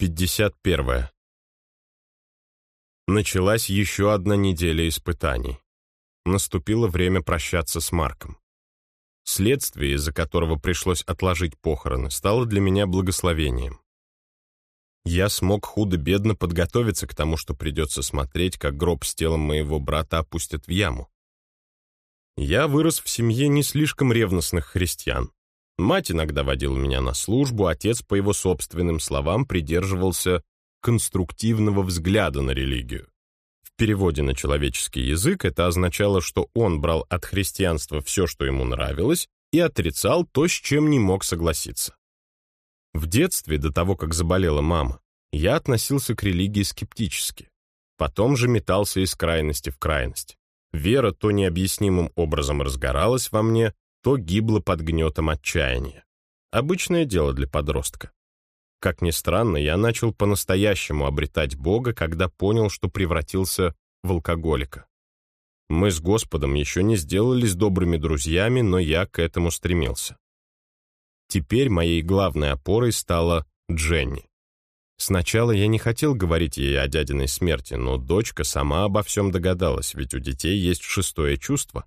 51. Началась еще одна неделя испытаний. Наступило время прощаться с Марком. Следствие, из-за которого пришлось отложить похороны, стало для меня благословением. Я смог худо-бедно подготовиться к тому, что придется смотреть, как гроб с телом моего брата опустят в яму. Я вырос в семье не слишком ревностных христиан. Мать иногда водила меня на службу, отец, по его собственным словам, придерживался конструктивного взгляда на религию. В переводе на человеческий язык это означало, что он брал от христианства все, что ему нравилось, и отрицал то, с чем не мог согласиться. В детстве, до того, как заболела мама, я относился к религии скептически. Потом же метался из крайности в крайность. Вера то необъяснимым образом разгоралась во мне, то гибло под гнетом отчаяния. Обычное дело для подростка. Как ни странно, я начал по-настоящему обретать Бога, когда понял, что превратился в алкоголика. Мы с Господом еще не сделались добрыми друзьями, но я к этому стремился. Теперь моей главной опорой стала Дженни. Сначала я не хотел говорить ей о дядиной смерти, но дочка сама обо всем догадалась, ведь у детей есть шестое чувство.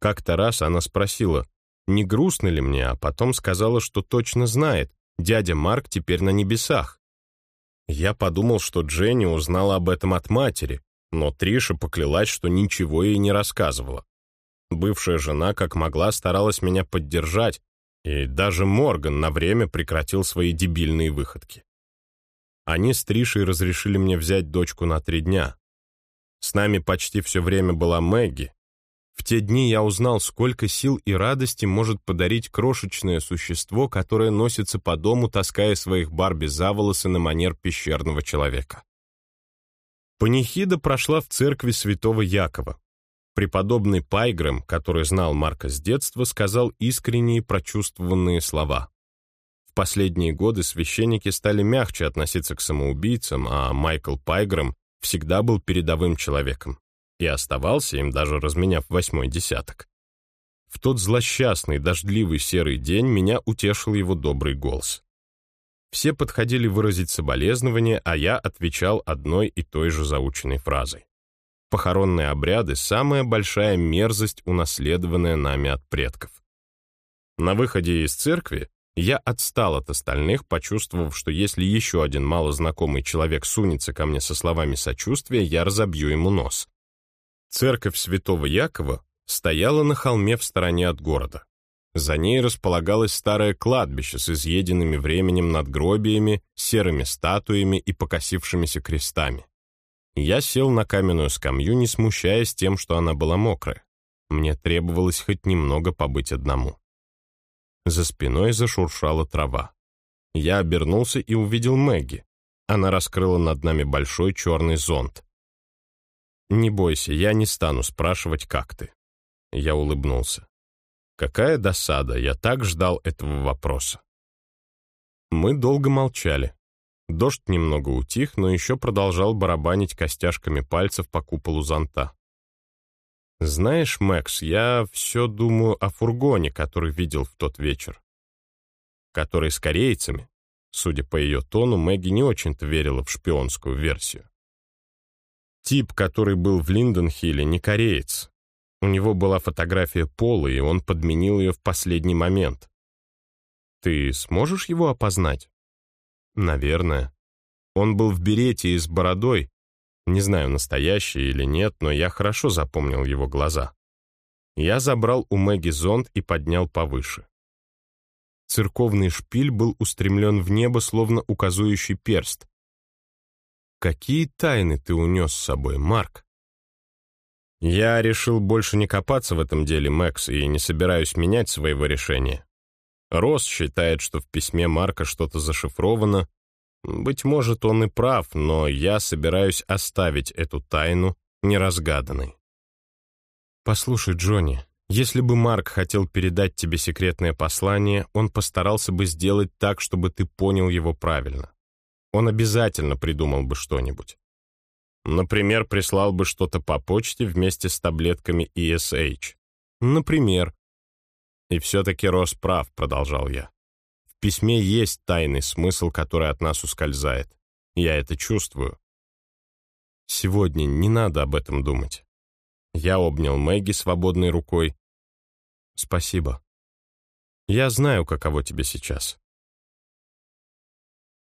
Как-то раз она спросила, не грустно ли мне, а потом сказала, что точно знает, дядя Марк теперь на небесах. Я подумал, что Дженни узнала об этом от матери, но Триша поклялась, что ничего ей не рассказывала. Бывшая жена как могла старалась меня поддержать, и даже Морган на время прекратил свои дебильные выходки. Они с Тришей разрешили мне взять дочку на три дня. С нами почти все время была Мэгги, в те дни я узнал, сколько сил и радости может подарить крошечное существо, которое носится по дому, таская своих Барби за волосы на манер пещерного человека. Панихида прошла в церкви святого Якова. Преподобный Пайгрэм, который знал Марка с детства, сказал искренние прочувствованные слова. В последние годы священники стали мягче относиться к самоубийцам, а Майкл Пайгрэм всегда был передовым человеком и оставался им, даже разменяв восьмой десяток. В тот злосчастный, дождливый серый день меня утешил его добрый голос. Все подходили выразить соболезнования, а я отвечал одной и той же заученной фразой. Похоронные обряды — самая большая мерзость, унаследованная нами от предков. На выходе из церкви я отстал от остальных, почувствовав, что если еще один малознакомый человек сунется ко мне со словами сочувствия, я разобью ему нос. Церковь святого Якова стояла на холме в стороне от города. За ней располагалось старое кладбище с изъеденными временем надгробиями, серыми статуями и покосившимися крестами. Я сел на каменную скамью, не смущаясь тем, что она была мокрая. Мне требовалось хоть немного побыть одному. За спиной зашуршала трава. Я обернулся и увидел Мэгги. Она раскрыла над нами большой черный зонт. «Не бойся, я не стану спрашивать, как ты». Я улыбнулся. Какая досада, я так ждал этого вопроса. Мы долго молчали. Дождь немного утих, но еще продолжал барабанить костяшками пальцев по куполу зонта. «Знаешь, Мэкс, я все думаю о фургоне, который видел в тот вечер. Который с корейцами». Судя по ее тону, Мэгги не очень-то верила в шпионскую версию. Тип, который был в Линденхилле, не кореец. У него была фотография Пола, и он подменил ее в последний момент. Ты сможешь его опознать? Наверное. Он был в берете и с бородой. Не знаю, настоящий или нет, но я хорошо запомнил его глаза. Я забрал у Мэгги зонт и поднял повыше. Церковный шпиль был устремлен в небо, словно указующий перст. Какие тайны ты унес с собой, Марк? Я решил больше не копаться в этом деле, Мэкс, и не собираюсь менять своего решения. Росс считает, что в письме Марка что-то зашифровано. Быть может, он и прав, но я собираюсь оставить эту тайну неразгаданной. Послушай, Джонни, если бы Марк хотел передать тебе секретное послание, он постарался бы сделать так, чтобы ты понял его правильно он обязательно придумал бы что-нибудь. Например, прислал бы что-то по почте вместе с таблетками ESH. Например. И все-таки Рос прав, продолжал я. В письме есть тайный смысл, который от нас ускользает. Я это чувствую. Сегодня не надо об этом думать. Я обнял Мэгги свободной рукой. Спасибо. Я знаю, каково тебе сейчас.